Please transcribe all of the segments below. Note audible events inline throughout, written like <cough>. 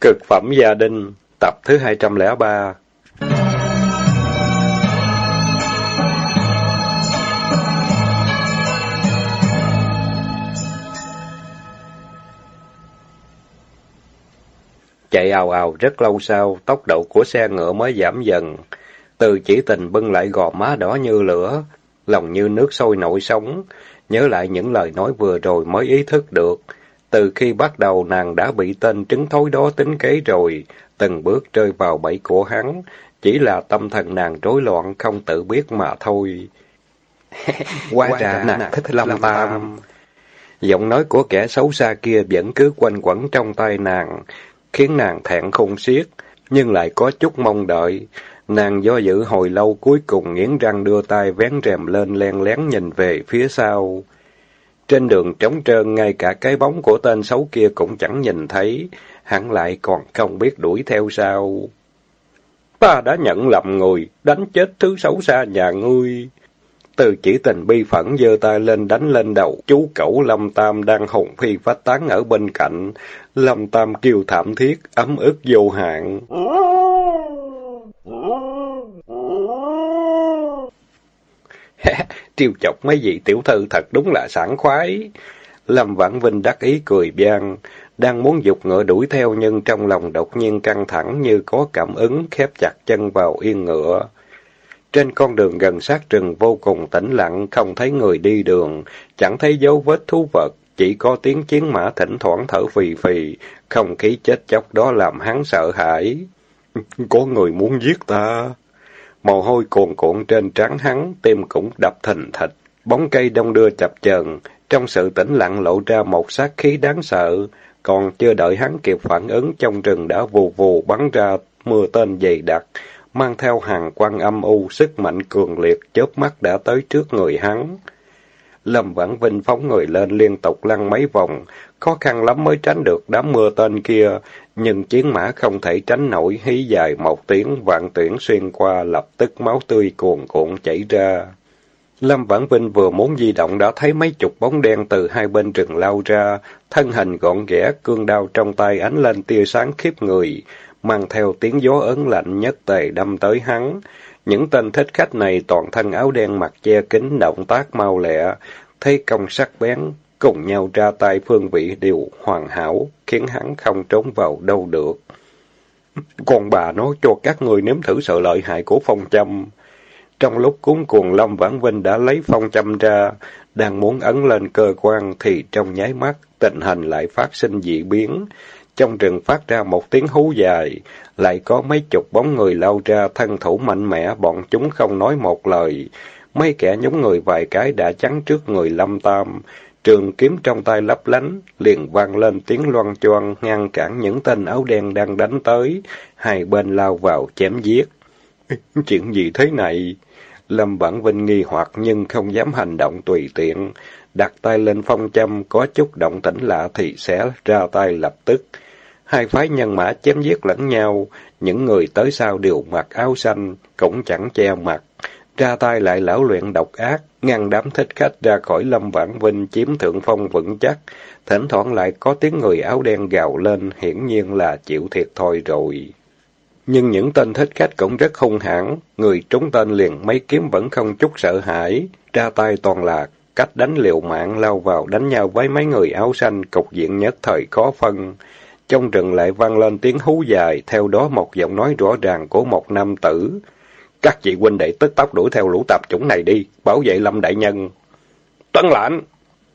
Cực phẩm gia đình, tập thứ 203 Chạy ào ào rất lâu sau, tốc độ của xe ngựa mới giảm dần. Từ chỉ tình bưng lại gò má đỏ như lửa, lòng như nước sôi nổi sống, nhớ lại những lời nói vừa rồi mới ý thức được. Từ khi bắt đầu nàng đã bị tên trứng thối đó tính kế rồi, từng bước rơi vào bẫy của hắn, chỉ là tâm thần nàng rối loạn không tự biết mà thôi. Quá ra nàng thích lâm tam. Giọng nói của kẻ xấu xa kia vẫn cứ quanh quẩn trong tay nàng, khiến nàng thẹn khôn xiết, nhưng lại có chút mong đợi. Nàng do dự hồi lâu cuối cùng nghiến răng đưa tay vén rèm lên len lén nhìn về phía sau. Trên đường trống trơn, ngay cả cái bóng của tên xấu kia cũng chẳng nhìn thấy, hắn lại còn không biết đuổi theo sao. Ta đã nhận lầm người, đánh chết thứ xấu xa nhà ngươi. Từ chỉ tình bi phẫn giơ tay lên đánh lên đầu, chú cẩu Lâm Tam đang hùng phi phát tán ở bên cạnh. Lâm Tam kêu thảm thiết, ấm ức vô hạn. Tiêu chọc mấy vị tiểu thư thật đúng là sảng khoái. Lâm Vãn Vinh đắc ý cười vang, đang muốn dục ngựa đuổi theo nhưng trong lòng đột nhiên căng thẳng như có cảm ứng khép chặt chân vào yên ngựa. Trên con đường gần sát rừng vô cùng tĩnh lặng, không thấy người đi đường, chẳng thấy dấu vết thú vật, chỉ có tiếng chiến mã thỉnh thoảng thở phì phì, không khí chết chóc đó làm hắn sợ hãi. <laughs> Có người muốn giết ta. Mồ hôi cuồn cuộn trên trán hắn, tim cũng đập thình thịch. Bóng cây đông đưa chập chờn, trong sự tĩnh lặng lộ ra một sát khí đáng sợ. Còn chưa đợi hắn kịp phản ứng, trong rừng đã vù vù bắn ra mưa tên dày đặc, mang theo hàng quan âm u, sức mạnh cường liệt, chớp mắt đã tới trước người hắn. Lâm Vãn Vinh phóng người lên liên tục lăn mấy vòng, khó khăn lắm mới tránh được đám mưa tên kia, nhưng chiến mã không thể tránh nổi, hí dài một tiếng, vạn tuyển xuyên qua, lập tức máu tươi cuồn cuộn chảy ra. Lâm Vãn Vinh vừa muốn di động đã thấy mấy chục bóng đen từ hai bên rừng lao ra, thân hình gọn ghẽ, cương đao trong tay ánh lên tia sáng khiếp người, mang theo tiếng gió ớn lạnh nhất tề đâm tới hắn. Những tên thích khách này toàn thân áo đen mặt che kính, động tác mau lẹ, thấy công sắc bén, cùng nhau ra tay phương vị đều hoàn hảo, khiến hắn không trốn vào đâu được. Còn bà nói cho các người nếm thử sự lợi hại của phong châm. Trong lúc cuốn cuồng Lâm Vãn Vinh đã lấy phong châm ra, đang muốn ấn lên cơ quan thì trong nháy mắt, tình hình lại phát sinh dị biến. Trong rừng phát ra một tiếng hú dài, lại có mấy chục bóng người lao ra thân thủ mạnh mẽ, bọn chúng không nói một lời. Mấy kẻ nhúng người vài cái đã chắn trước người Lâm Tam, trường kiếm trong tay lấp lánh, liền vang lên tiếng loan choan ngăn cản những tên áo đen đang đánh tới, hai bên lao vào chém giết. Chuyện gì thế này? Lâm bản Vinh nghi hoặc nhưng không dám hành động tùy tiện, đặt tay lên phong châm, có chút động tĩnh lạ thì sẽ ra tay lập tức. Hai phái nhân mã chém giết lẫn nhau, những người tới sau đều mặc áo xanh, cũng chẳng che mặt. Ra tay lại lão luyện độc ác, ngăn đám thích khách ra khỏi lâm vãn vinh chiếm thượng phong vững chắc. Thỉnh thoảng lại có tiếng người áo đen gào lên, hiển nhiên là chịu thiệt thôi rồi. Nhưng những tên thích khách cũng rất hung hãn, người trúng tên liền mấy kiếm vẫn không chút sợ hãi, ra tay toàn là cách đánh liều mạng lao vào đánh nhau với mấy người áo xanh, cục diện nhất thời khó phân. Trong rừng lại vang lên tiếng hú dài, theo đó một giọng nói rõ ràng của một nam tử. Các vị huynh đệ tức tốc đuổi theo lũ tạp chủng này đi, bảo vệ lâm đại nhân. Tuân Lãnh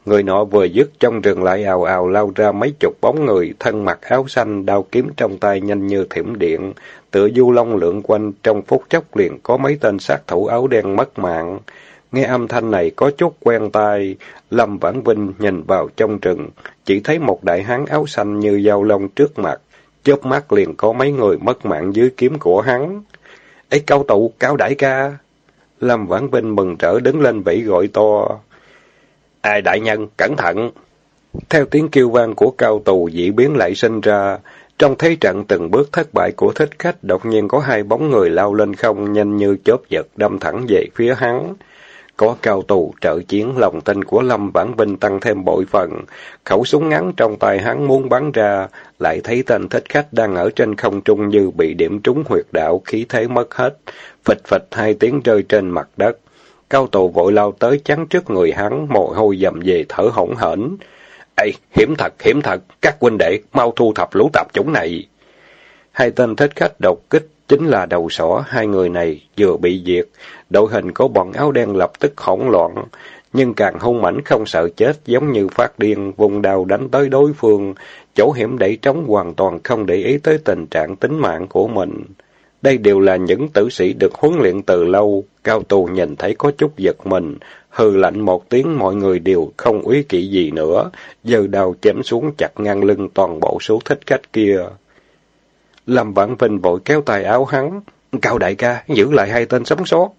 Người nọ vừa dứt trong rừng lại ào ào lao ra mấy chục bóng người, thân mặc áo xanh, đao kiếm trong tay nhanh như thiểm điện, tựa du long lượn quanh, trong phút chốc liền có mấy tên sát thủ áo đen mất mạng. Nghe âm thanh này có chút quen tai, Lâm Vãn Vinh nhìn vào trong rừng, chỉ thấy một đại hán áo xanh như dao long trước mặt, chớp mắt liền có mấy người mất mạng dưới kiếm của hắn. Ê cao tụ, cao đại ca! Lâm Vãn Vinh mừng trở đứng lên vẫy gọi to. Ai đại nhân, cẩn thận! Theo tiếng kêu vang của cao tù dị biến lại sinh ra, trong thế trận từng bước thất bại của thích khách, đột nhiên có hai bóng người lao lên không nhanh như chớp giật đâm thẳng về phía hắn. Có cao tù trợ chiến, lòng tin của Lâm Vãn Vinh tăng thêm bội phần. Khẩu súng ngắn trong tay hắn muốn bắn ra, lại thấy tên thích khách đang ở trên không trung như bị điểm trúng huyệt đạo, khí thế mất hết. Phịch phịch hai tiếng rơi trên mặt đất. Cao tù vội lao tới chắn trước người hắn, mồ hôi dầm về thở hổn hển. Ê, hiểm thật, hiểm thật, các huynh đệ, mau thu thập lũ tạp chủng này. Hai tên thích khách độc kích chính là đầu sỏ, hai người này vừa bị diệt. Đội hình của bọn áo đen lập tức hỗn loạn, nhưng càng hung mãnh không sợ chết, giống như phát điên, vùng đào đánh tới đối phương, chỗ hiểm đẩy trống hoàn toàn không để ý tới tình trạng tính mạng của mình. Đây đều là những tử sĩ được huấn luyện từ lâu, cao tù nhìn thấy có chút giật mình, hừ lạnh một tiếng mọi người đều không úy kỵ gì nữa, giờ đào chém xuống chặt ngang lưng toàn bộ số thích khách kia. Lâm Vãn Vinh vội kéo tay áo hắn, cao đại ca, giữ lại hai tên sống sót.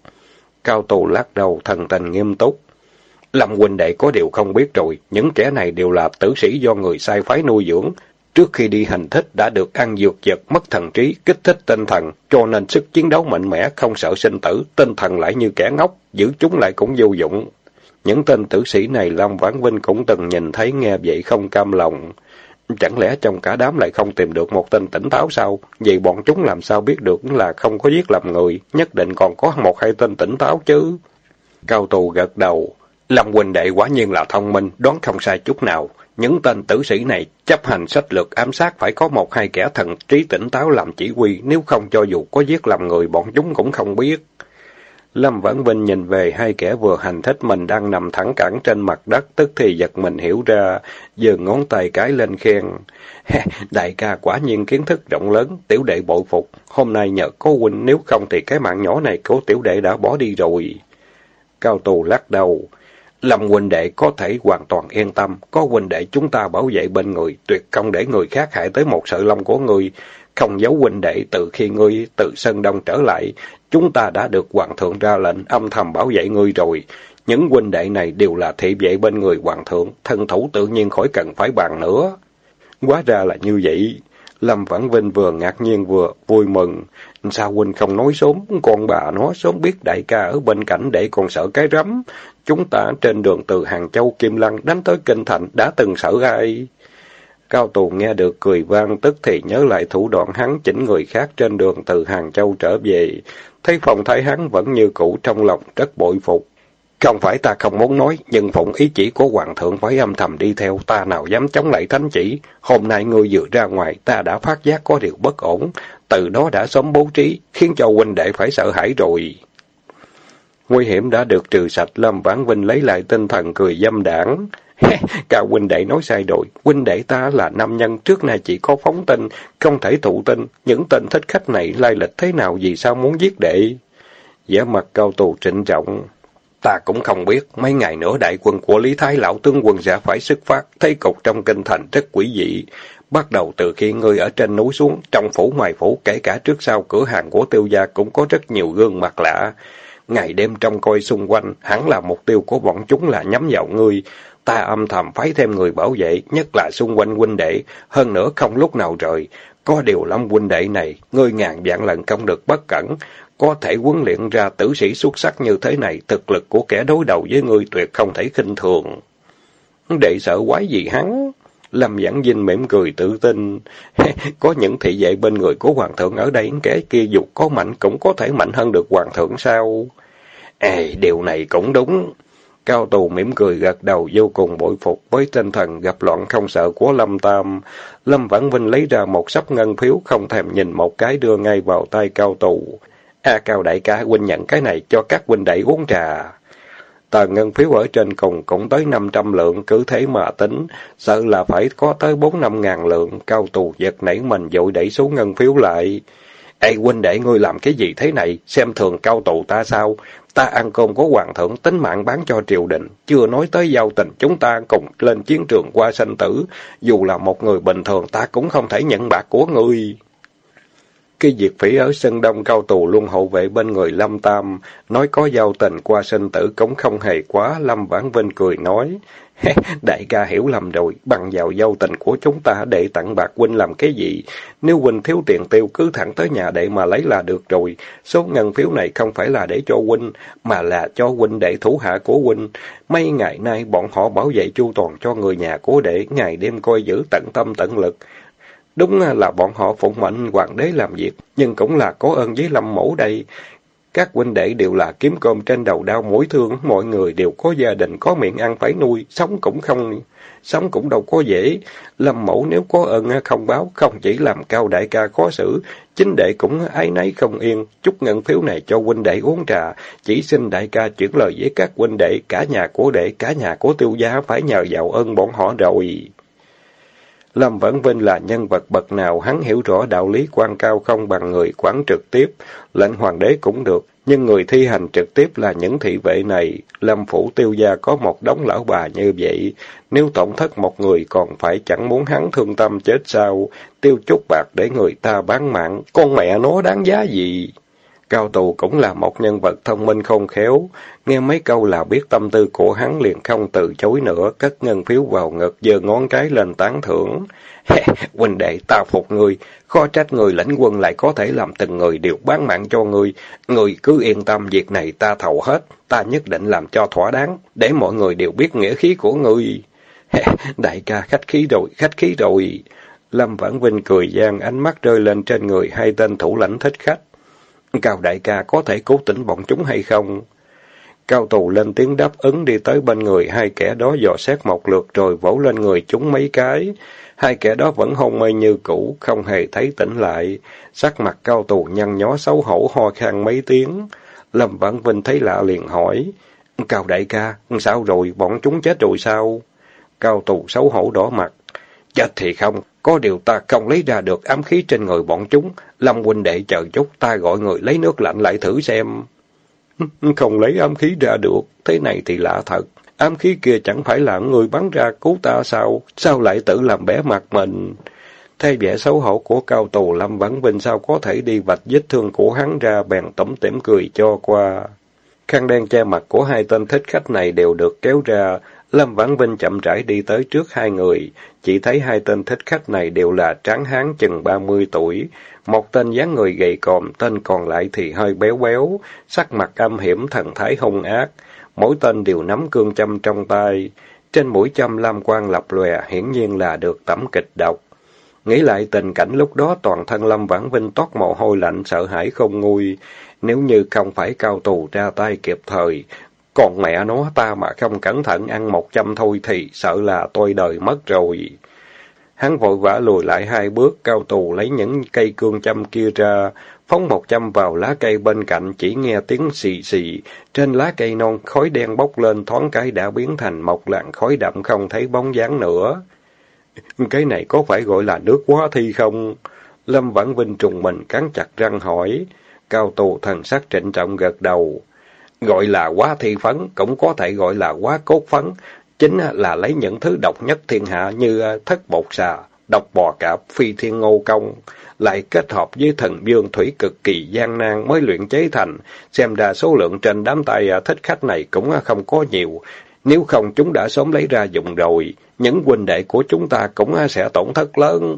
Cao tù lắc đầu thần tình nghiêm túc. Lâm huynh đệ có điều không biết rồi, những kẻ này đều là tử sĩ do người sai phái nuôi dưỡng, Trước khi đi hành thích đã được ăn dược vật mất thần trí, kích thích tinh thần, cho nên sức chiến đấu mạnh mẽ, không sợ sinh tử, tinh thần lại như kẻ ngốc, giữ chúng lại cũng vô dụng. Những tên tử sĩ này Lâm Vãn Vinh cũng từng nhìn thấy nghe vậy không cam lòng. Chẳng lẽ trong cả đám lại không tìm được một tên tỉnh táo sao? Vậy bọn chúng làm sao biết được là không có giết làm người, nhất định còn có một hai tên tỉnh táo chứ. Cao tù gật đầu. Lâm Quỳnh đệ quả nhiên là thông minh, đoán không sai chút nào. Những tên tử sĩ này chấp hành sách lược ám sát phải có một hai kẻ thần trí tỉnh táo làm chỉ huy, nếu không cho dù có giết làm người bọn chúng cũng không biết. Lâm Vãn Vinh nhìn về hai kẻ vừa hành thích mình đang nằm thẳng cẳng trên mặt đất, tức thì giật mình hiểu ra, giơ ngón tay cái lên khen. Đại ca quả nhiên kiến thức rộng lớn, tiểu đệ bội phục. Hôm nay nhờ cố huynh, nếu không thì cái mạng nhỏ này của tiểu đệ đã bỏ đi rồi. Cao tù lắc đầu. Lâm huynh đệ có thể hoàn toàn yên tâm, có huynh đệ chúng ta bảo vệ bên người, tuyệt không để người khác hại tới một sợi lông của người. Không giấu huynh đệ từ khi ngươi từ Sơn Đông trở lại, chúng ta đã được hoàng thượng ra lệnh âm thầm bảo vệ ngươi rồi. Những huynh đệ này đều là thị vệ bên người hoàng thượng, thân thủ tự nhiên khỏi cần phải bàn nữa. Quá ra là như vậy. Lâm Vãn Vinh vừa ngạc nhiên vừa vui mừng. Sao huynh không nói sớm, con bà nó sớm biết đại ca ở bên cạnh để còn sợ cái rắm. Chúng ta trên đường từ Hàng Châu Kim Lăng đánh tới Kinh Thành đã từng sợ ai? Cao Tù nghe được cười vang tức thì nhớ lại thủ đoạn hắn chỉnh người khác trên đường từ Hàng Châu trở về. Thấy phòng thái hắn vẫn như cũ trong lòng rất bội phục. Không phải ta không muốn nói, nhưng phụng ý chỉ của hoàng thượng phải âm thầm đi theo, ta nào dám chống lại thánh chỉ. Hôm nay ngươi vừa ra ngoài, ta đã phát giác có điều bất ổn, từ đó đã sớm bố trí, khiến cho huynh đệ phải sợ hãi rồi. Nguy hiểm đã được trừ sạch, Lâm Vãn Vinh lấy lại tinh thần cười dâm đảng. <laughs> Cả huynh đệ nói sai rồi, huynh đệ ta là nam nhân, trước nay chỉ có phóng tin, không thể thụ tin. Những tên thích khách này lai lịch thế nào vì sao muốn giết đệ? giả mặt cao tù trịnh trọng. Ta cũng không biết, mấy ngày nữa đại quân của Lý Thái Lão tướng quân sẽ phải xuất phát, thấy cục trong kinh thành rất quỷ dị. Bắt đầu từ khi ngươi ở trên núi xuống, trong phủ ngoài phủ, kể cả trước sau cửa hàng của tiêu gia cũng có rất nhiều gương mặt lạ. Ngày đêm trong coi xung quanh, hẳn là mục tiêu của bọn chúng là nhắm vào ngươi. Ta âm thầm phái thêm người bảo vệ, nhất là xung quanh huynh đệ, hơn nữa không lúc nào rời. Có điều lâm huynh đệ này, ngươi ngàn vạn lần không được bất cẩn, có thể huấn luyện ra tử sĩ xuất sắc như thế này, thực lực của kẻ đối đầu với ngươi tuyệt không thể khinh thường. Đệ sợ quái gì hắn? Lâm Giảng Vinh mỉm cười tự tin. <laughs> có những thị vệ bên người của Hoàng thượng ở đây, kẻ kia dục có mạnh cũng có thể mạnh hơn được Hoàng thượng sao? Ê, điều này cũng đúng. Cao tù mỉm cười gật đầu vô cùng bội phục với tinh thần gặp loạn không sợ của Lâm Tam. Lâm Vãn Vinh lấy ra một sắp ngân phiếu không thèm nhìn một cái đưa ngay vào tay cao tù. A Cao đại ca huynh nhận cái này cho các huynh đệ uống trà. Tờ ngân phiếu ở trên cùng cũng tới 500 lượng, cứ thế mà tính, sợ là phải có tới 4-5 ngàn lượng, cao tù giật nảy mình dội đẩy số ngân phiếu lại. Ê huynh đệ ngươi làm cái gì thế này, xem thường cao tù ta sao? Ta ăn cơm có hoàng thượng tính mạng bán cho triều đình, chưa nói tới giao tình chúng ta cùng lên chiến trường qua sanh tử, dù là một người bình thường ta cũng không thể nhận bạc của ngươi. Khi diệt phỉ ở sân đông cao tù luôn hậu vệ bên người Lâm Tam, nói có giao tình qua sinh tử cũng không hề quá, Lâm Vãn Vinh cười nói. <laughs> Đại ca hiểu lầm rồi, bằng vào giao tình của chúng ta để tặng bạc huynh làm cái gì? Nếu huynh thiếu tiền tiêu cứ thẳng tới nhà đệ mà lấy là được rồi. Số ngân phiếu này không phải là để cho huynh, mà là cho huynh để thủ hạ của huynh. Mấy ngày nay bọn họ bảo vệ chu toàn cho người nhà của đệ, ngày đêm coi giữ tận tâm tận lực. Đúng là bọn họ phụng mệnh hoàng đế làm việc, nhưng cũng là có ơn với lâm mẫu đây. Các huynh đệ đều là kiếm cơm trên đầu đau mối thương, mọi người đều có gia đình, có miệng ăn phải nuôi, sống cũng không, sống cũng đâu có dễ. Lâm mẫu nếu có ơn không báo, không chỉ làm cao đại ca khó xử, chính đệ cũng ái nấy không yên, chút ngân phiếu này cho huynh đệ uống trà, chỉ xin đại ca chuyển lời với các huynh đệ, cả nhà của đệ, cả nhà của tiêu gia phải nhờ vào ơn bọn họ rồi. Lâm vẫn Vinh là nhân vật bậc nào, hắn hiểu rõ đạo lý quan cao không bằng người quản trực tiếp, lệnh hoàng đế cũng được, nhưng người thi hành trực tiếp là những thị vệ này. Lâm Phủ tiêu gia có một đống lão bà như vậy, nếu tổn thất một người còn phải chẳng muốn hắn thương tâm chết sao, tiêu chút bạc để người ta bán mạng, con mẹ nó đáng giá gì? Cao tù cũng là một nhân vật thông minh không khéo, nghe mấy câu là biết tâm tư của hắn liền không từ chối nữa, cất ngân phiếu vào ngực, giơ ngón cái lên tán thưởng. Huynh đệ, ta phục người, khó trách người lãnh quân lại có thể làm từng người đều bán mạng cho người. Người cứ yên tâm, việc này ta thầu hết, ta nhất định làm cho thỏa đáng, để mọi người đều biết nghĩa khí của người. Đại ca khách khí rồi, khách khí rồi. Lâm Vãn Vinh cười gian, ánh mắt rơi lên trên người hai tên thủ lãnh thích khách. Cao đại ca có thể cố tỉnh bọn chúng hay không? Cao tù lên tiếng đáp ứng đi tới bên người hai kẻ đó dò xét một lượt rồi vỗ lên người chúng mấy cái. Hai kẻ đó vẫn hôn mê như cũ, không hề thấy tỉnh lại. Sắc mặt cao tù nhăn nhó xấu hổ ho khan mấy tiếng. Lâm Vãn Vinh thấy lạ liền hỏi. Cao đại ca, sao rồi, bọn chúng chết rồi sao? Cao tù xấu hổ đỏ mặt. Chết thì không, có điều ta không lấy ra được ám khí trên người bọn chúng. Lâm huynh đệ chờ chút, ta gọi người lấy nước lạnh lại thử xem. <laughs> Không lấy ám khí ra được, thế này thì lạ thật. Ám khí kia chẳng phải là người bắn ra cứu ta sao? Sao lại tự làm bẻ mặt mình? Thay vẻ xấu hổ của cao tù Lâm Vãn Vinh sao có thể đi vạch vết thương của hắn ra bèn tẩm tỉm cười cho qua. Khăn đen che mặt của hai tên thích khách này đều được kéo ra, Lâm Vãn Vinh chậm rãi đi tới trước hai người, chỉ thấy hai tên thích khách này đều là tráng hán chừng ba mươi tuổi. Một tên dáng người gầy còm, tên còn lại thì hơi béo béo, sắc mặt âm hiểm thần thái hung ác. Mỗi tên đều nắm cương châm trong tay. Trên mũi châm lam quang lập lòe, hiển nhiên là được tẩm kịch độc. Nghĩ lại tình cảnh lúc đó toàn thân Lâm Vãn Vinh toát mồ hôi lạnh sợ hãi không nguôi. Nếu như không phải cao tù ra tay kịp thời, còn mẹ nó ta mà không cẩn thận ăn một trăm thôi thì sợ là tôi đời mất rồi. Hắn vội vã lùi lại hai bước, cao tù lấy những cây cương châm kia ra, phóng một châm vào lá cây bên cạnh, chỉ nghe tiếng xì xì. Trên lá cây non, khói đen bốc lên, thoáng cái đã biến thành một làn khói đậm không thấy bóng dáng nữa. Cái này có phải gọi là nước quá thi không? Lâm Vãn Vinh trùng mình cắn chặt răng hỏi. Cao tù thần sắc trịnh trọng gật đầu. Gọi là quá thi phấn, cũng có thể gọi là quá cốt phấn. Chính là lấy những thứ độc nhất thiên hạ như ờ, thất bột xà, độc bò cạp, phi thiên ngô công, lại kết hợp với thần dương thủy cực kỳ gian nan mới luyện chế thành. Xem ra số lượng trên đám tay ờ, thích khách này cũng ờ, không có nhiều. Nếu không chúng đã sớm lấy ra dùng rồi, những huynh đệ của chúng ta cũng sẽ tổn thất lớn.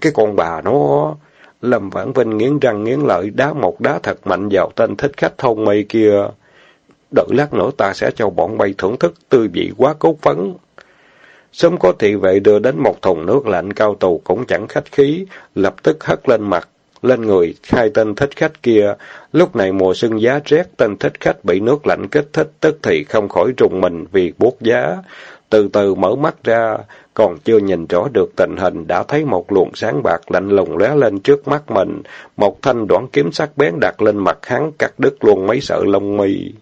Cái con bà nó... Lâm Vãn Vinh nghiến răng nghiến lợi đá một đá thật mạnh vào tên thích khách thôn mây kia. Đợi lát nữa ta sẽ cho bọn bay thưởng thức tư vị quá cốt phấn. Sớm có thị vệ đưa đến một thùng nước lạnh cao tù cũng chẳng khách khí, lập tức hất lên mặt, lên người hai tên thích khách kia. Lúc này mùa xuân giá rét, tên thích khách bị nước lạnh kích thích tức thì không khỏi trùng mình vì buốt giá. Từ từ mở mắt ra, còn chưa nhìn rõ được tình hình, đã thấy một luồng sáng bạc lạnh lùng lóe lên trước mắt mình. Một thanh đoạn kiếm sắc bén đặt lên mặt hắn, cắt đứt luôn mấy sợi lông mi.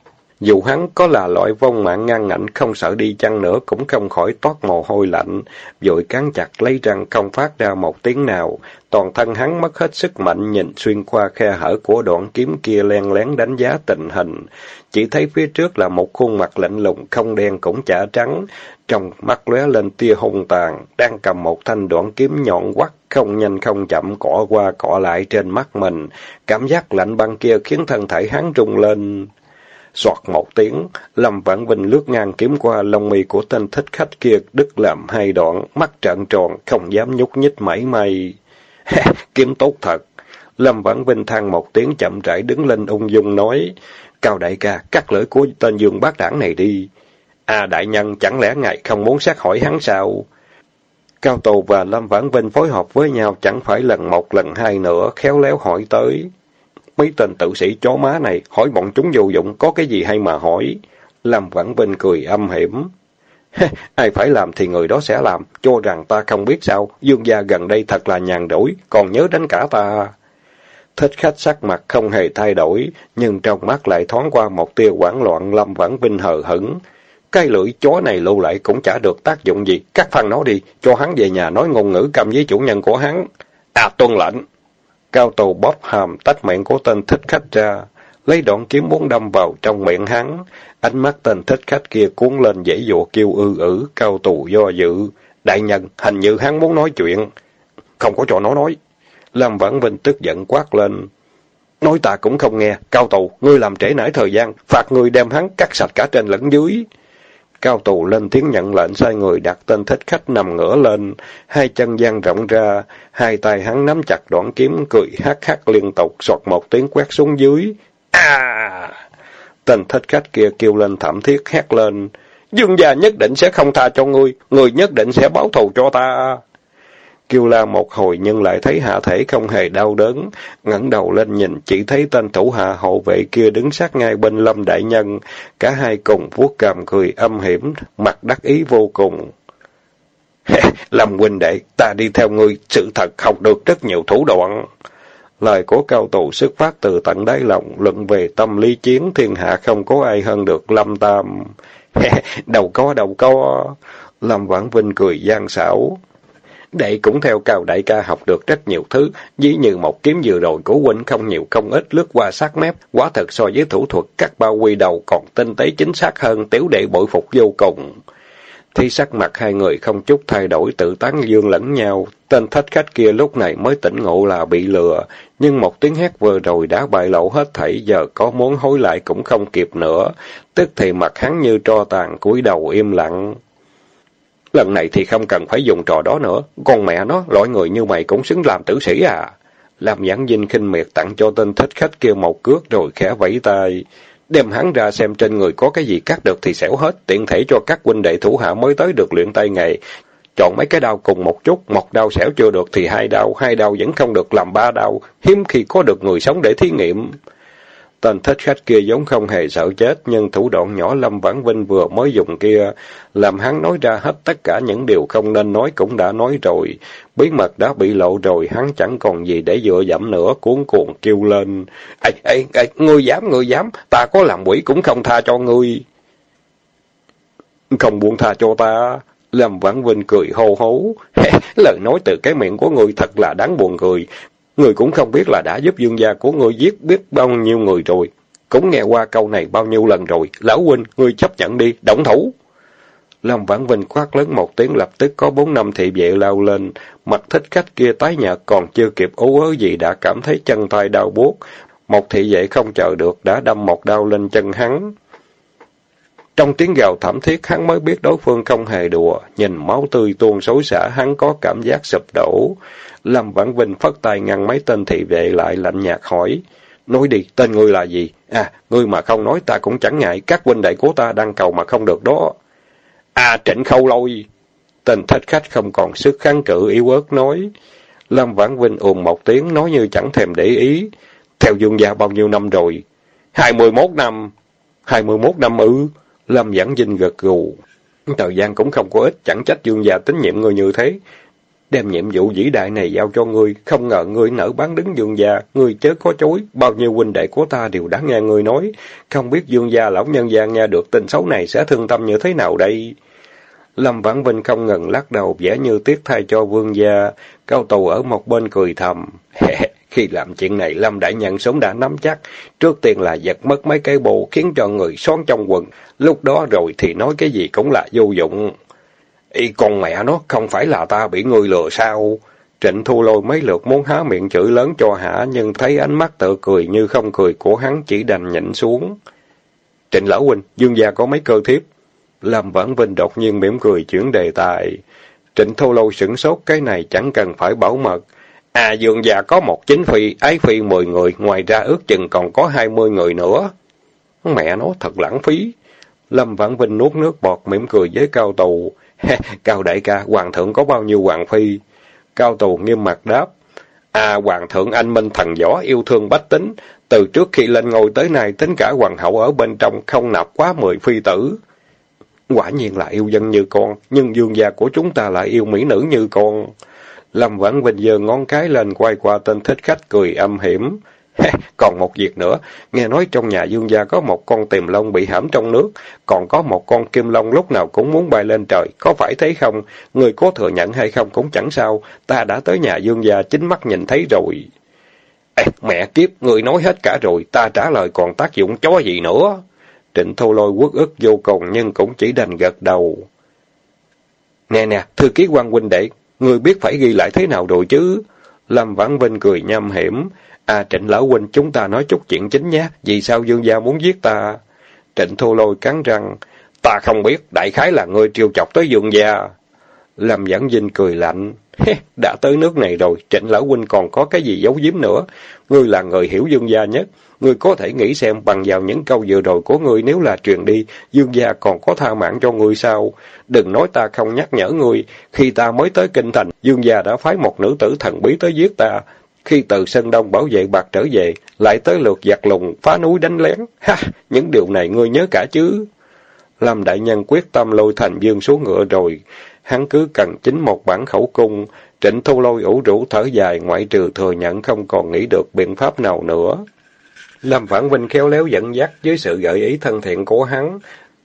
Dù hắn có là loại vong mạng ngang ngạnh không sợ đi chăng nữa cũng không khỏi toát mồ hôi lạnh, vội cắn chặt lấy răng không phát ra một tiếng nào. Toàn thân hắn mất hết sức mạnh nhìn xuyên qua khe hở của đoạn kiếm kia len lén đánh giá tình hình. Chỉ thấy phía trước là một khuôn mặt lạnh lùng không đen cũng chả trắng, trong mắt lóe lên tia hung tàn, đang cầm một thanh đoạn kiếm nhọn quắt, không nhanh không chậm cọ qua cọ lại trên mắt mình. Cảm giác lạnh băng kia khiến thân thể hắn rung lên. Soạt một tiếng, Lâm Vãn Vinh lướt ngang kiếm qua lông mì của tên thích khách kia đứt làm hai đoạn, mắt trợn tròn, không dám nhúc nhích mảy may. <laughs> kiếm tốt thật. Lâm Vãn Vinh than một tiếng chậm rãi đứng lên ung dung nói, Cao đại ca, cắt lưỡi của tên dương bác đảng này đi. À đại nhân, chẳng lẽ ngài không muốn xét hỏi hắn sao? Cao Tù và Lâm Vãn Vinh phối hợp với nhau chẳng phải lần một lần hai nữa, khéo léo hỏi tới. Mấy tên tự sĩ chó má này, hỏi bọn chúng vô dụng, có cái gì hay mà hỏi? Lâm Vãn Vinh cười âm hiểm. <laughs> Ai phải làm thì người đó sẽ làm, cho rằng ta không biết sao, dương gia gần đây thật là nhàn rỗi, còn nhớ đánh cả ta. Thích khách sắc mặt không hề thay đổi, nhưng trong mắt lại thoáng qua một tia quảng loạn Lâm Vãn Vinh hờ hững. Cái lưỡi chó này lưu lại cũng chả được tác dụng gì, cắt phần nó đi, cho hắn về nhà nói ngôn ngữ cầm với chủ nhân của hắn. À tuân lệnh! Cao tù bóp hàm tách miệng của tên thích khách ra, lấy đoạn kiếm muốn đâm vào trong miệng hắn. Ánh mắt tên thích khách kia cuốn lên dễ dụa kêu ư ử, cao tù do dự. Đại nhân, hình như hắn muốn nói chuyện. Không có chỗ nó nói. Lâm Vãn Vinh tức giận quát lên. Nói ta cũng không nghe, cao tù, ngươi làm trễ nải thời gian, phạt ngươi đem hắn cắt sạch cả trên lẫn dưới. Cao tù lên tiếng nhận lệnh sai người đặt tên thích khách nằm ngửa lên, hai chân dang rộng ra, hai tay hắn nắm chặt đoạn kiếm cười hát hát liên tục, soạt một tiếng quét xuống dưới. À! Tên thích khách kia kêu lên thảm thiết hét lên. Dương gia nhất định sẽ không tha cho ngươi, người nhất định sẽ báo thù cho ta. Kêu la một hồi nhưng lại thấy hạ thể không hề đau đớn, ngẩng đầu lên nhìn chỉ thấy tên thủ hạ hộ vệ kia đứng sát ngay bên lâm đại nhân, cả hai cùng vuốt cằm cười âm hiểm, mặt đắc ý vô cùng. <laughs> Lâm huynh đệ, ta đi theo ngươi, sự thật học được rất nhiều thủ đoạn. Lời của cao tù xuất phát từ tận đáy lòng, luận về tâm lý chiến, thiên hạ không có ai hơn được Lâm Tam. <laughs> đầu có, đầu có. Lâm Vãn Vinh cười gian xảo. Đệ cũng theo cao đại ca học được rất nhiều thứ, ví như một kiếm vừa rồi của huynh không nhiều không ít lướt qua sát mép, quá thật so với thủ thuật cắt bao quy đầu còn tinh tế chính xác hơn, tiểu đệ bội phục vô cùng. Thi sắc mặt hai người không chút thay đổi tự tán dương lẫn nhau, tên thách khách kia lúc này mới tỉnh ngộ là bị lừa, nhưng một tiếng hét vừa rồi đã bại lộ hết thảy giờ có muốn hối lại cũng không kịp nữa, tức thì mặt hắn như tro tàn cúi đầu im lặng. Lần này thì không cần phải dùng trò đó nữa, con mẹ nó, loại người như mày cũng xứng làm tử sĩ à. Làm giảng dinh khinh miệt tặng cho tên thích khách kia một cước rồi khẽ vẫy tay. Đem hắn ra xem trên người có cái gì cắt được thì xẻo hết, tiện thể cho các huynh đệ thủ hạ mới tới được luyện tay nghề. Chọn mấy cái đao cùng một chút, một đao xẻo chưa được thì hai đao, hai đao vẫn không được làm ba đao, hiếm khi có được người sống để thí nghiệm. Tên thích khách kia giống không hề sợ chết, nhưng thủ đoạn nhỏ Lâm Vãn Vinh vừa mới dùng kia, làm hắn nói ra hết tất cả những điều không nên nói cũng đã nói rồi. Bí mật đã bị lộ rồi, hắn chẳng còn gì để dựa dẫm nữa, cuốn cuồng kêu lên. Ê, ê, ê, ngươi dám, ngươi dám, ta có làm quỷ cũng không tha cho ngươi. Không buông tha cho ta. Lâm Vãn Vinh cười hô hố. <laughs> Lời nói từ cái miệng của ngươi thật là đáng buồn cười. Người cũng không biết là đã giúp dương gia của người giết biết bao nhiêu người rồi. Cũng nghe qua câu này bao nhiêu lần rồi. Lão huynh, ngươi chấp nhận đi, động thủ. Lâm Vãn Vinh quát lớn một tiếng lập tức có bốn năm thị vệ lao lên. Mặt thích khách kia tái nhợt còn chưa kịp ú ớ gì đã cảm thấy chân tay đau buốt. Một thị vệ không chờ được đã đâm một đau lên chân hắn. Trong tiếng gào thảm thiết hắn mới biết đối phương không hề đùa, nhìn máu tươi tuôn xối xả hắn có cảm giác sụp đổ. Lâm Vãn Vinh phất tay ngăn mấy tên thị vệ lại lạnh nhạt hỏi. Nói đi, tên ngươi là gì? À, ngươi mà không nói ta cũng chẳng ngại, các huynh đệ của ta đang cầu mà không được đó. À, trịnh khâu lôi. Tên thích khách không còn sức kháng cự yếu ớt nói. Lâm Vãn Vinh ùm một tiếng nói như chẳng thèm để ý. Theo dương gia bao nhiêu năm rồi? Hai mươi mốt năm. Hai mươi mốt năm ư? Lâm Giảng Vinh gật gù. Thời gian cũng không có ít, chẳng trách dương gia tín nhiệm người như thế. đem nhiệm vụ vĩ đại này giao cho ngươi, không ngờ ngươi nở bán đứng dương gia, ngươi chớ có chối, bao nhiêu huynh đệ của ta đều đã nghe ngươi nói, không biết dương gia lão nhân gia nghe được tin xấu này sẽ thương tâm như thế nào đây? Lâm Vãn Vinh không ngừng lắc đầu vẻ như tiếc thay cho vương gia, cao tù ở một bên cười thầm. <laughs> Khi làm chuyện này, Lâm Đại Nhân sống đã nắm chắc. Trước tiên là giật mất mấy cái bộ, khiến cho người xón trong quần. Lúc đó rồi thì nói cái gì cũng là vô dụng. Y con mẹ nó, không phải là ta bị người lừa sao? Trịnh Thu Lôi mấy lượt muốn há miệng chửi lớn cho hả, nhưng thấy ánh mắt tự cười như không cười của hắn chỉ đành nhịn xuống. Trịnh Lão Huynh, Dương gia có mấy cơ thiếp. Lâm Vãn Vinh đột nhiên mỉm cười chuyển đề tài. Trịnh Thu Lôi sửng sốt cái này chẳng cần phải bảo mật. À Dương gia có một chính phi, ái phi mười người, ngoài ra ước chừng còn có hai mươi người nữa. Mẹ nó thật lãng phí. Lâm Vãn Vinh nuốt nước bọt mỉm cười với cao tù. <laughs> Cao đại ca, hoàng thượng có bao nhiêu hoàng phi? Cao tù nghiêm mặt đáp. À, hoàng thượng anh minh thần võ yêu thương bách tính. Từ trước khi lên ngôi tới nay, tính cả hoàng hậu ở bên trong không nạp quá mười phi tử. Quả nhiên là yêu dân như con, nhưng dương gia của chúng ta lại yêu mỹ nữ như con. Lâm Vãn Vinh giơ ngón cái lên quay qua tên thích khách cười âm hiểm. còn một việc nữa, nghe nói trong nhà dương gia có một con tiềm long bị hãm trong nước, còn có một con kim long lúc nào cũng muốn bay lên trời, có phải thế không? Người có thừa nhận hay không cũng chẳng sao, ta đã tới nhà dương gia chính mắt nhìn thấy rồi. Ê, mẹ kiếp, người nói hết cả rồi, ta trả lời còn tác dụng chó gì nữa? Trịnh Thu Lôi quốc ức vô cùng nhưng cũng chỉ đành gật đầu. Nè nè, thư ký quan huynh đệ, người biết phải ghi lại thế nào rồi chứ? Lâm Vãn Vinh cười nham hiểm. À Trịnh Lão Huynh, chúng ta nói chút chuyện chính nhé. Vì sao Dương Gia muốn giết ta? Trịnh Thu Lôi cắn răng. Ta không biết, đại khái là người triều chọc tới Dương Gia. Lâm Vãn Vinh cười lạnh. <laughs> Đã tới nước này rồi, Trịnh Lão Huynh còn có cái gì giấu giếm nữa. Ngươi là người hiểu Dương Gia nhất. Ngươi có thể nghĩ xem bằng vào những câu vừa rồi của ngươi nếu là truyền đi, Dương Gia còn có tha mạng cho ngươi sao? Đừng nói ta không nhắc nhở ngươi, khi ta mới tới Kinh Thành, Dương Gia đã phái một nữ tử thần bí tới giết ta. Khi từ Sơn Đông bảo vệ bạc trở về, lại tới lượt giặc lùng, phá núi đánh lén. Ha! Những điều này ngươi nhớ cả chứ? Lâm Đại Nhân quyết tâm lôi thành dương xuống ngựa rồi. Hắn cứ cần chính một bản khẩu cung. Trịnh Thu Lôi ủ rũ thở dài, ngoại trừ thừa nhận không còn nghĩ được biện pháp nào nữa. Lâm Phản Vinh khéo léo dẫn dắt với sự gợi ý thân thiện của hắn.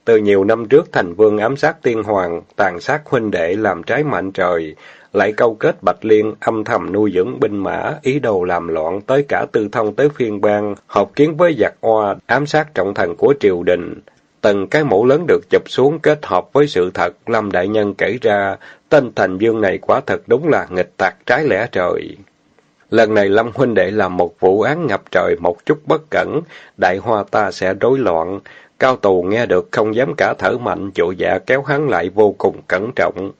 Từ nhiều năm trước thành vương ám sát tiên hoàng, tàn sát huynh đệ làm trái mạnh trời, lại câu kết Bạch Liên âm thầm nuôi dưỡng binh mã, ý đồ làm loạn tới cả tư thông tới phiên bang, hợp kiến với giặc oa, ám sát trọng thần của triều đình. Từng cái mũ lớn được chụp xuống kết hợp với sự thật, Lâm Đại Nhân kể ra, tên thành dương này quả thật đúng là nghịch tạc trái lẽ trời. Lần này Lâm huynh đệ làm một vụ án ngập trời một chút bất cẩn, đại hoa ta sẽ rối loạn. Cao tù nghe được không dám cả thở mạnh, chỗ dạ kéo hắn lại vô cùng cẩn trọng.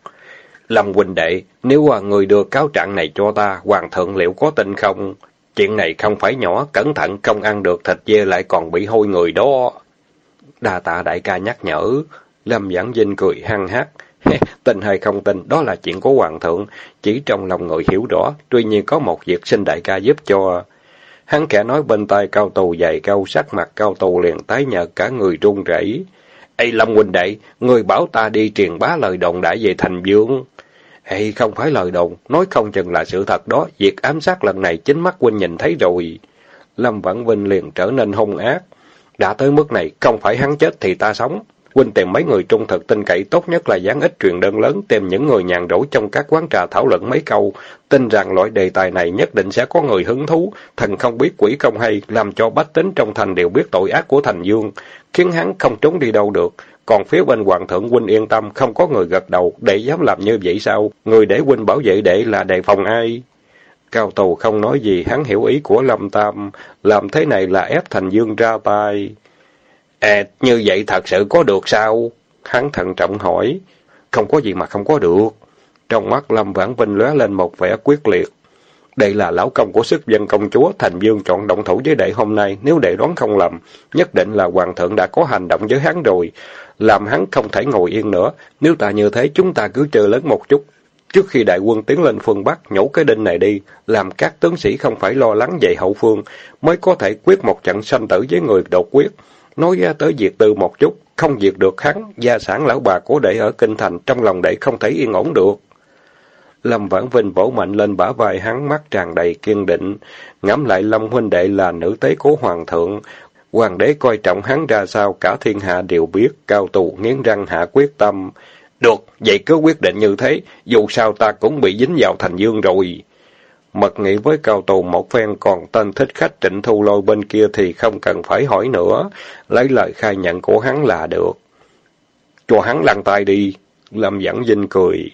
Lâm huynh đệ, nếu à, người đưa cáo trạng này cho ta, hoàng thượng liệu có tin không? Chuyện này không phải nhỏ, cẩn thận không ăn được thịt dê lại còn bị hôi người đó. Đa tạ đại ca nhắc nhở. Lâm Giảng Vinh cười hăng hát. <laughs> tin hay không tin, đó là chuyện của hoàng thượng. Chỉ trong lòng người hiểu rõ, tuy nhiên có một việc xin đại ca giúp cho. Hắn kẻ nói bên tai cao tù dày cao sắc mặt cao tù liền tái nhợt cả người run rẩy. Ê Lâm huynh đệ, người bảo ta đi truyền bá lời đồn đại về thành dương. Ê, không phải lời đồn, nói không chừng là sự thật đó, việc ám sát lần này chính mắt huynh nhìn thấy rồi. Lâm Vãn Vinh liền trở nên hung ác. Đã tới mức này, không phải hắn chết thì ta sống. Huynh tìm mấy người trung thực tin cậy tốt nhất là dán ít truyền đơn lớn, tìm những người nhàn rỗi trong các quán trà thảo luận mấy câu, tin rằng loại đề tài này nhất định sẽ có người hứng thú, thần không biết quỷ không hay, làm cho bách tính trong thành đều biết tội ác của thành dương, khiến hắn không trốn đi đâu được. Còn phía bên hoàng thượng huynh yên tâm, không có người gật đầu, để dám làm như vậy sao? Người để huynh bảo vệ để là đề phòng ai? Cao tù không nói gì, hắn hiểu ý của Lâm Tam, làm thế này là ép thành dương ra tay. À, như vậy thật sự có được sao? Hắn thận trọng hỏi. Không có gì mà không có được. Trong mắt Lâm Vãn Vinh lóe lên một vẻ quyết liệt. Đây là lão công của sức dân công chúa, thành dương chọn động thủ với đệ hôm nay, nếu đệ đoán không lầm, nhất định là hoàng thượng đã có hành động với hắn rồi, làm hắn không thể ngồi yên nữa. Nếu ta như thế, chúng ta cứ chờ lớn một chút. Trước khi đại quân tiến lên phương Bắc, nhổ cái đinh này đi, làm các tướng sĩ không phải lo lắng về hậu phương, mới có thể quyết một trận sanh tử với người đột quyết. Nói ra tới diệt từ một chút, không diệt được hắn, gia sản lão bà của đệ ở Kinh Thành, trong lòng đệ không thể yên ổn được. Lâm Vãn Vinh vỗ mạnh lên bả vai hắn mắt tràn đầy kiên định, ngắm lại Lâm huynh đệ là nữ tế của hoàng thượng. Hoàng đế coi trọng hắn ra sao cả thiên hạ đều biết, cao tù nghiến răng hạ quyết tâm. Được, vậy cứ quyết định như thế, dù sao ta cũng bị dính vào thành dương rồi. Mật nghị với cao tù một phen còn tên thích khách trịnh thu lôi bên kia thì không cần phải hỏi nữa, lấy lời khai nhận của hắn là được. Cho hắn lăn tay đi, Lâm Dẫn Vinh cười.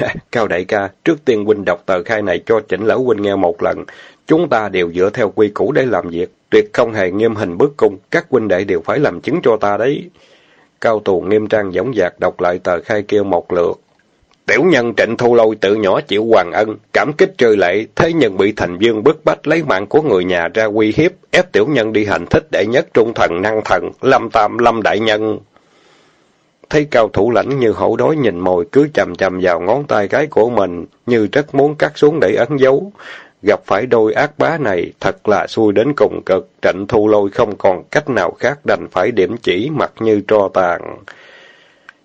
<laughs> Cao đại ca, trước tiên huynh đọc tờ khai này cho chỉnh lão huynh nghe một lần. Chúng ta đều dựa theo quy củ để làm việc, tuyệt không hề nghiêm hình bức cung, các huynh đệ đều phải làm chứng cho ta đấy. Cao tù nghiêm trang giống dạc đọc lại tờ khai kia một lượt. Tiểu nhân trịnh thu lôi tự nhỏ chịu hoàng ân, cảm kích trời lệ, thế nhân bị thành dương bức bách lấy mạng của người nhà ra uy hiếp, ép tiểu nhân đi hành thích đệ nhất trung thần năng thần, lâm tam lâm đại nhân. Thấy cao thủ lãnh như hổ đói nhìn mồi cứ chầm chầm vào ngón tay cái của mình, như rất muốn cắt xuống để ấn dấu. Gặp phải đôi ác bá này, thật là xui đến cùng cực, trịnh thu lôi không còn cách nào khác đành phải điểm chỉ mặt như tro tàn.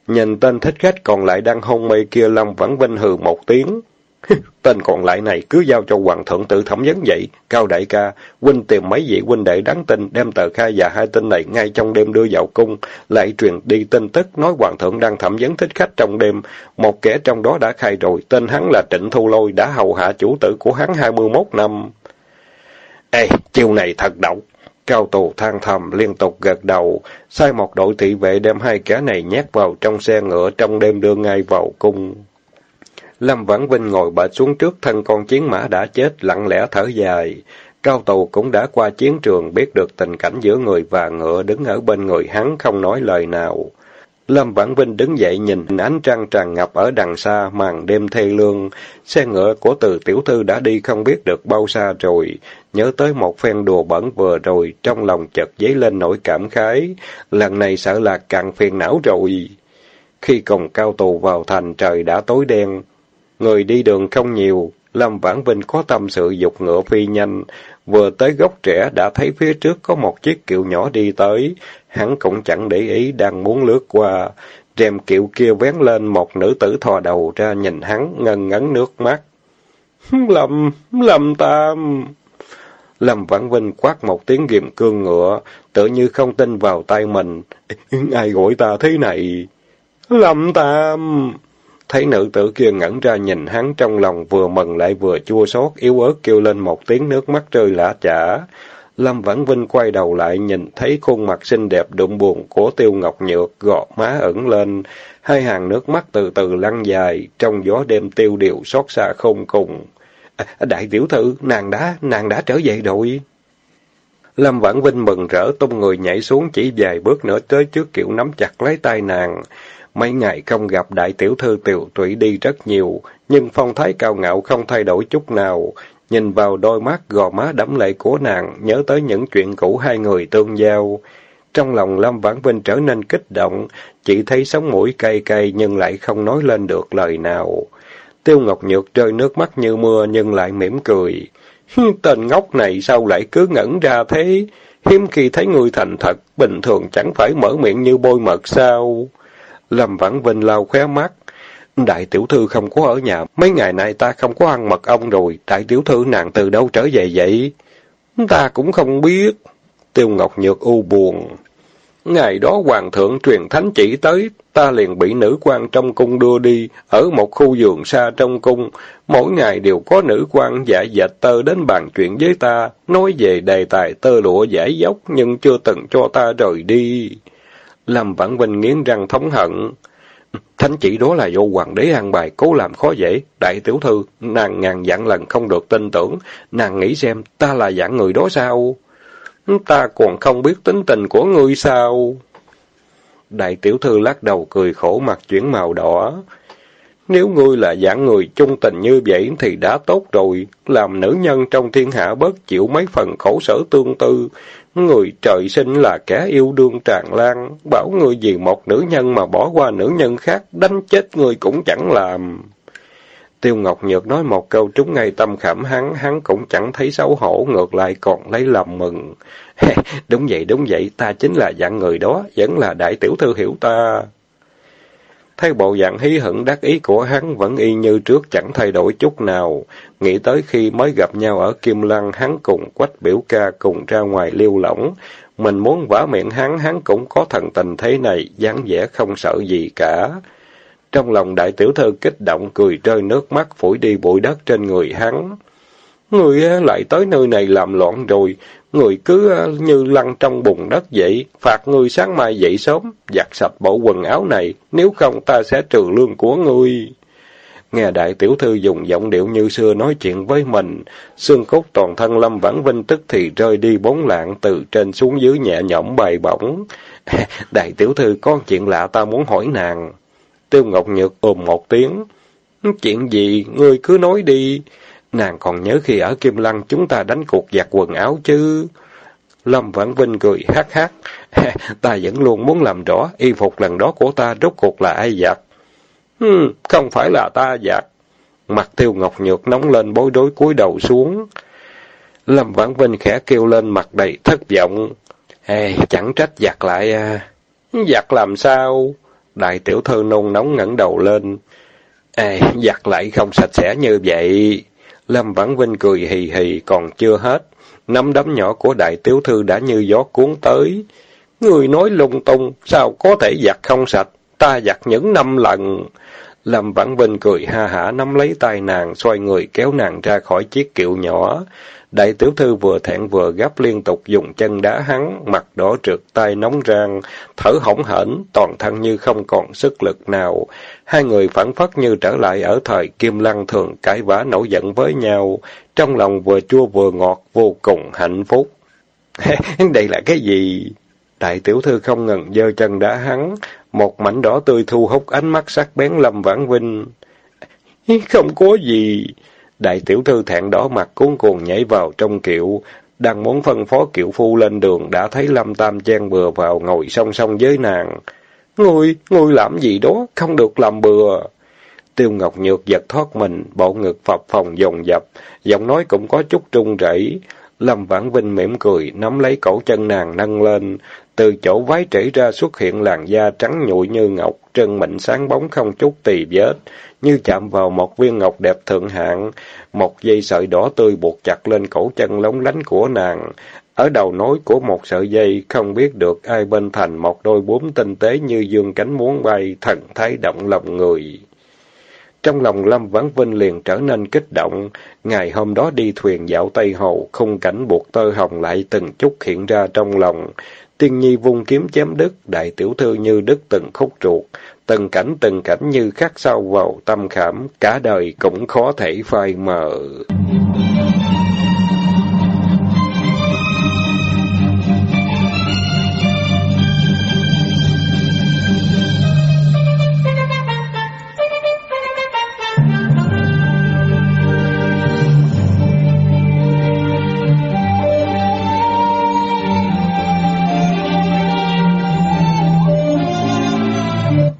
Nhìn tên thích khách còn lại đang hôn mê kia Lâm vẫn vinh hừ một tiếng. <laughs> tên còn lại này cứ giao cho hoàng thượng tự thẩm vấn vậy. Cao đại ca, huynh tìm mấy vị huynh đệ đáng tin, đem tờ khai và hai tin này ngay trong đêm đưa vào cung, lại truyền đi tin tức nói hoàng thượng đang thẩm vấn thích khách trong đêm. Một kẻ trong đó đã khai rồi, tên hắn là Trịnh Thu Lôi, đã hầu hạ chủ tử của hắn hai mươi 21 năm. Ê, chiều này thật độc. Cao tù than thầm liên tục gật đầu, sai một đội thị vệ đem hai kẻ này nhét vào trong xe ngựa trong đêm đưa ngay vào cung. Lâm Vãn Vinh ngồi bệt xuống trước thân con chiến mã đã chết, lặng lẽ thở dài. Cao tù cũng đã qua chiến trường, biết được tình cảnh giữa người và ngựa, đứng ở bên người hắn không nói lời nào. Lâm Vãn Vinh đứng dậy nhìn ánh trăng tràn ngập ở đằng xa, màn đêm thê lương. Xe ngựa của từ tiểu thư đã đi không biết được bao xa rồi. Nhớ tới một phen đùa bẩn vừa rồi, trong lòng chợt dấy lên nỗi cảm khái. Lần này sợ là càng phiền não rồi. Khi cùng cao tù vào thành trời đã tối đen. Người đi đường không nhiều, Lâm Vãn Vinh có tâm sự dục ngựa phi nhanh, vừa tới gốc trẻ đã thấy phía trước có một chiếc kiệu nhỏ đi tới, hắn cũng chẳng để ý đang muốn lướt qua. Rèm kiệu kia vén lên một nữ tử thò đầu ra nhìn hắn ngần ngấn nước mắt. Lâm, Lâm Tam... Lâm Vãn Vinh quát một tiếng ghiềm cương ngựa, tự như không tin vào tay mình. Ừ, ai gọi ta thế này? Lâm Tam... Thấy nữ tử kia ngẩn ra nhìn hắn trong lòng vừa mừng lại vừa chua xót yếu ớt kêu lên một tiếng nước mắt rơi lã chả. Lâm Vãn Vinh quay đầu lại nhìn thấy khuôn mặt xinh đẹp đụng buồn của Tiêu Ngọc Nhược gọt má ẩn lên, hai hàng nước mắt từ từ lăn dài, trong gió đêm tiêu điều xót xa không cùng. Đại tiểu thư, nàng đã, nàng đã trở về rồi. Lâm Vãn Vinh mừng rỡ tung người nhảy xuống chỉ vài bước nữa tới trước kiểu nắm chặt lấy tay nàng. Mấy ngày không gặp đại tiểu thư tiểu tụy đi rất nhiều, nhưng phong thái cao ngạo không thay đổi chút nào. Nhìn vào đôi mắt gò má đẫm lệ của nàng, nhớ tới những chuyện cũ hai người tương giao. Trong lòng Lâm Vãn Vinh trở nên kích động, chỉ thấy sống mũi cay cay nhưng lại không nói lên được lời nào. Tiêu Ngọc Nhược rơi nước mắt như mưa nhưng lại mỉm cười. Tên ngốc này sao lại cứ ngẩn ra thế? Hiếm khi thấy người thành thật, bình thường chẳng phải mở miệng như bôi mật sao? Lâm Vãn Vinh lau khóe mắt. Đại tiểu thư không có ở nhà, mấy ngày nay ta không có ăn mật ong rồi, đại tiểu thư nàng từ đâu trở về vậy? Ta cũng không biết. Tiêu Ngọc Nhược u buồn. Ngày đó hoàng thượng truyền thánh chỉ tới, ta liền bị nữ quan trong cung đưa đi, ở một khu vườn xa trong cung. Mỗi ngày đều có nữ quan dạy dạch tơ đến bàn chuyện với ta, nói về đề tài tơ lụa giải dốc, nhưng chưa từng cho ta rời đi. Lâm Vãn Vinh nghiến răng thống hận. Thánh chỉ đó là do hoàng đế an bài, cố làm khó dễ. Đại tiểu thư, nàng ngàn dặn lần không được tin tưởng. Nàng nghĩ xem, ta là dạng người đó sao? Ta còn không biết tính tình của ngươi sao? Đại tiểu thư lắc đầu cười khổ mặt chuyển màu đỏ. Nếu ngươi là dạng người trung tình như vậy thì đã tốt rồi, làm nữ nhân trong thiên hạ bớt chịu mấy phần khổ sở tương tư. Người trời sinh là kẻ yêu đương tràn lan, bảo người vì một nữ nhân mà bỏ qua nữ nhân khác, đánh chết người cũng chẳng làm. Tiêu Ngọc Nhược nói một câu trúng ngay tâm khảm hắn, hắn cũng chẳng thấy xấu hổ, ngược lại còn lấy lòng mừng. <laughs> đúng vậy, đúng vậy, ta chính là dạng người đó, vẫn là đại tiểu thư hiểu ta. thấy bộ dạng hí hửng đắc ý của hắn vẫn y như trước chẳng thay đổi chút nào. Nghĩ tới khi mới gặp nhau ở Kim Lăng, hắn cùng quách biểu ca cùng ra ngoài liêu lỏng. Mình muốn vả miệng hắn, hắn cũng có thần tình thế này, dáng vẻ không sợ gì cả. Trong lòng đại tiểu thư kích động cười rơi nước mắt phủi đi bụi đất trên người hắn. Người ờ, lại tới nơi này làm loạn rồi, người cứ ờ, như lăn trong bùn đất vậy, phạt người sáng mai dậy sớm, giặt sạch bộ quần áo này, nếu không ta sẽ trừ lương của ngươi. Nghe đại tiểu thư dùng giọng điệu như xưa nói chuyện với mình, xương cốt toàn thân Lâm Vãn Vinh tức thì rơi đi bốn lạng từ trên xuống dưới nhẹ nhõm bày bổng. <laughs> đại tiểu thư có chuyện lạ ta muốn hỏi nàng. Tiêu Ngọc Nhược ồm một tiếng. Chuyện gì, ngươi cứ nói đi. Nàng còn nhớ khi ở Kim Lăng chúng ta đánh cuộc giặt quần áo chứ. Lâm Vãn Vinh cười hát hát. <laughs> ta vẫn luôn muốn làm rõ y phục lần đó của ta rốt cuộc là ai giặt. Hmm, không phải là ta giặt. Mặt tiêu ngọc nhược nóng lên bối rối cúi đầu xuống. Lâm Vãn Vinh khẽ kêu lên mặt đầy thất vọng. Hey, chẳng trách giặt lại à. Giặt làm sao? Đại tiểu thư nôn nóng ngẩng đầu lên. Ê, giặt lại không sạch sẽ như vậy. Lâm Vãn Vinh cười hì hì còn chưa hết. Nắm đấm nhỏ của đại tiểu thư đã như gió cuốn tới. Người nói lung tung, sao có thể giặt không sạch? Ta giặt những năm lần. Lâm Vãn Vinh cười ha hả nắm lấy tay nàng, xoay người kéo nàng ra khỏi chiếc kiệu nhỏ. Đại tiểu thư vừa thẹn vừa gấp liên tục dùng chân đá hắn, mặt đỏ trượt tay nóng rang, thở hổn hển, toàn thân như không còn sức lực nào. Hai người phản phất như trở lại ở thời Kim Lăng thường cãi vã nổi giận với nhau, trong lòng vừa chua vừa ngọt, vô cùng hạnh phúc. <laughs> Đây là cái gì? Đại tiểu thư không ngừng giơ chân đá hắn, một mảnh đỏ tươi thu hút ánh mắt sắc bén Lâm Vãn Vinh. Không có gì. Đại tiểu thư thẹn đỏ mặt cuốn cuồng nhảy vào trong kiệu, đang muốn phân phó kiệu phu lên đường đã thấy Lâm Tam chen bừa vào ngồi song song với nàng. Ngươi, ngươi làm gì đó, không được làm bừa. Tiêu Ngọc Nhược giật thoát mình, bộ ngực phập phòng dồn dập, giọng nói cũng có chút trung rẩy. Lâm Vãn Vinh mỉm cười, nắm lấy cổ chân nàng nâng lên, từ chỗ vái trĩ ra xuất hiện làn da trắng nhụi như ngọc, chân mịn sáng bóng không chút tì vết, như chạm vào một viên ngọc đẹp thượng hạng, một dây sợi đỏ tươi buộc chặt lên cổ chân lóng lánh của nàng. Ở đầu nối của một sợi dây, không biết được ai bên thành một đôi bướm tinh tế như dương cánh muốn bay, thần thái động lòng người. Trong lòng Lâm Vãn Vinh liền trở nên kích động. Ngày hôm đó đi thuyền dạo Tây Hồ, khung cảnh buộc tơ hồng lại từng chút hiện ra trong lòng. Tiên nhi vung kiếm chém đứt, đại tiểu thư như đứt từng khúc ruột. Từng cảnh từng cảnh như khắc sâu vào tâm khảm, cả đời cũng khó thể phai mờ.